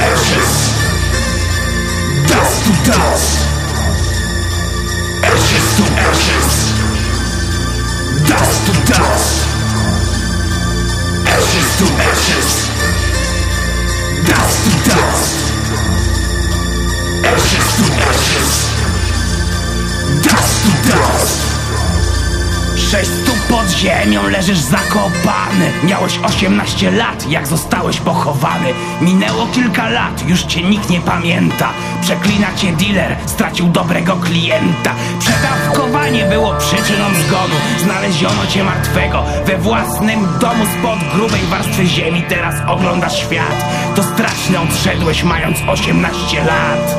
ashes, dust to dust, ashes to ashes, dust to dust, ashes to ashes, dust to dust, ashes to ashes, dust to dust. Sześć ziemią leżysz zakopany. Miałeś 18 lat, jak zostałeś pochowany. Minęło kilka lat, już cię nikt nie pamięta. Przeklina cię dealer, stracił dobrego klienta. Przedawkowanie było przyczyną zgonu. Znaleziono cię martwego we własnym domu Spod grubej warstwy ziemi. Teraz oglądasz świat. To straszny odszedłeś mając 18 lat